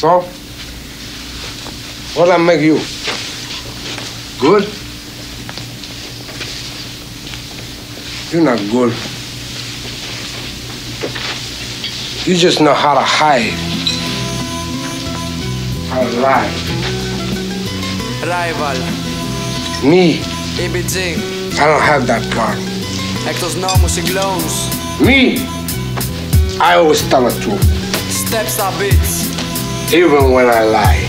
So, what I make you? Good? You're not good. You just know how to hide. How to lie. Rival, Me, EBG, I don't have that part. εκτός νόμου συγκλώνους Me, I always tell the truth, Step στα beats even when I lie.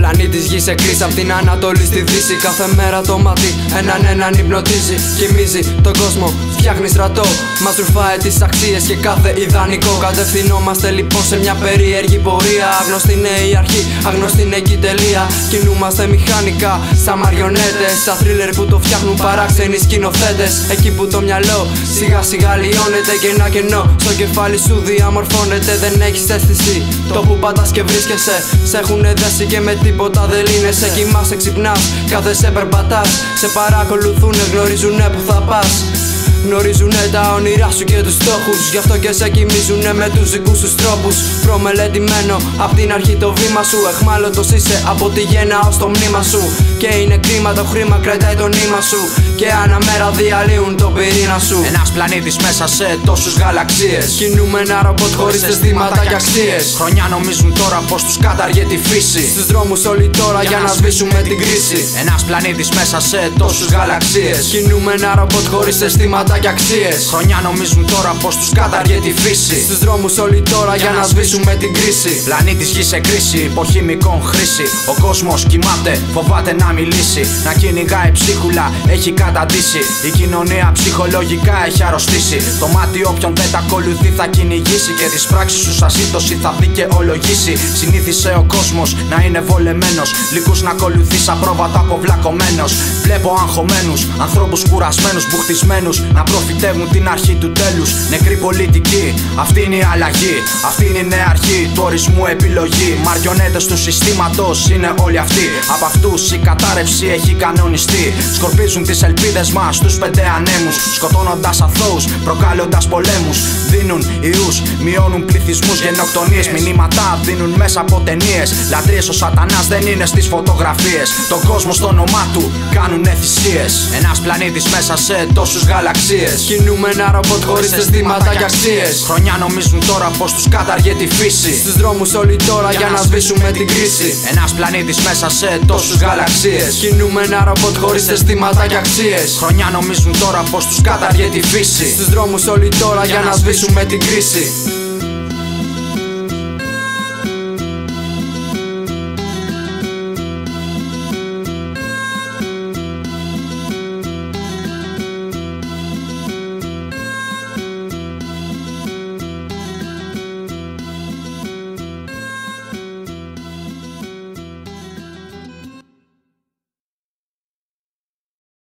Και πάει κάπως έτσι Πλανήτης γης σε κρίση. Απ' την Ανατολή στη Δύση Κάθε μέρα το μάτι έναν έναν υπνοτίζει. Κοιμίζει τον κόσμο, φτιάχνει στρατό. Μας ρουφάει τις αξίες και κάθε ιδανικό. Κατευθυνόμαστε λοιπόν σε μια περίεργη πορεία. Άγνωστη είναι η αρχή, άγνωστη είναι και η τελεία. Κινούμαστε μηχανικά, σαν μαριονέτες. Σαν θρίλερ που το φτιάχνουν παράξενοι σκηνοθέτες. Εκεί που το μυαλό σιγά σιγά λιώνεται Και ένα κενό στο κεφάλι σου διαμορφώνεται. Δεν έχεις αίσθηση το που πατάς και βρίσκεσαι. Σε έχουν δέσει και με τίποτα δεν λύνεσαι Κοιμάσαι ξυπνάς, κάθεσαι περπατάς Σε παρακολουθούνε, γνωρίζουνε που θα πας Γνωρίζουνε τα όνειρά σου και τους στόχους. Γι' αυτό και σε κοιμίζουνε με τους δικούς τους τρόπους. Προμελετημένο απ' την αρχή το βήμα σου. Εχμάλωτος είσαι από τη γέννα ως το μνήμα σου. Και είναι κρίμα το χρήμα κρατάει το νήμα σου. Και αναμέρα διαλύουν τον πυρήνα σου. Ένας πλανήτης μέσα σε τόσους γαλαξίες. Κινούμε ένα ρομπότ χωρίς αισθήματα και αξίες. Χρονιά νομίζουν τώρα πως τους καταργεί τη φύση. Στους δρόμους όλοι τώρα για να σβήσουμε την κρίση. Ένας πλανήτης μέσα σε τόσους γαλαξίες. Κινούμε ένα ρομπότ χωρίς αισθήματα και αξίες. Χρονιά νομίζουν τώρα πως τους καταργεί τη φύση. Στους δρόμους όλοι τώρα για να σβήσουμε την κρίση. Πλανήτης γη σε κρίση, υποχημικών χρήση. Ο κόσμος κοιμάται, φοβάται να μιλήσει. Να κυνηγάει ψίχουλα, έχει καταντήσει. Η κοινωνία ψυχολογικά έχει αρρωστήσει. Το μάτι όποιον δεν τα ακολουθεί θα κυνηγήσει. Και τις πράξεις σου σαν σύντοση θα δικαιολογήσει Συνήθισε ο κόσμος να είναι βολεμένος. Λυκούς να ακολουθείς σαν πρόβατα αποβλακωμένος. Βλέπω αγχωμένους, ανθρώπους κουρασμένους, μπουχτισμένους Να προφητεύουν την αρχή του τέλους. Νεκρή πολιτική, αυτή είναι η αλλαγή. Αυτή είναι η νέα αρχή του ορισμού επιλογή. Μαριονέτες του συστήματος είναι όλοι αυτοί. Από αυτούς η κατάρρευση έχει κανονιστεί. Σκορπίζουν τις ελπίδες μας στους πέντε ανέμους. Σκοτώνοντας αθώους, προκαλώντας πολέμους. Δίνουν ιούς, μειώνουν πληθυσμούς γενοκτονίες. Μηνύματα δίνουν μέσα από ταινίες. Λατρείες ο σατανάς δεν είναι στις φωτογραφίες. Το κόσμο στο όνομά του κάνουν θυσίες Ένας πλανήτης μέσα σε τόσους γαλαξίες Κινούμε ένα ρομπότ χωρίς αισθήματα και αξίες. Χρονιά νομίζουν τώρα πως τους καταργεί τη φύση. Στους δρόμους όλοι τώρα για να σβήσουμε την κρίση. Ένας πλανήτης μέσα σε τόσους γαλαξίες. Κινούμε ένα ρομπότ χωρίς αισθήματα και αξίες. Χρονιά νομίζουν τώρα πως τους καταργεί τη φύση. Στους δρόμους όλοι τώρα για να σβήσουμε την κρίση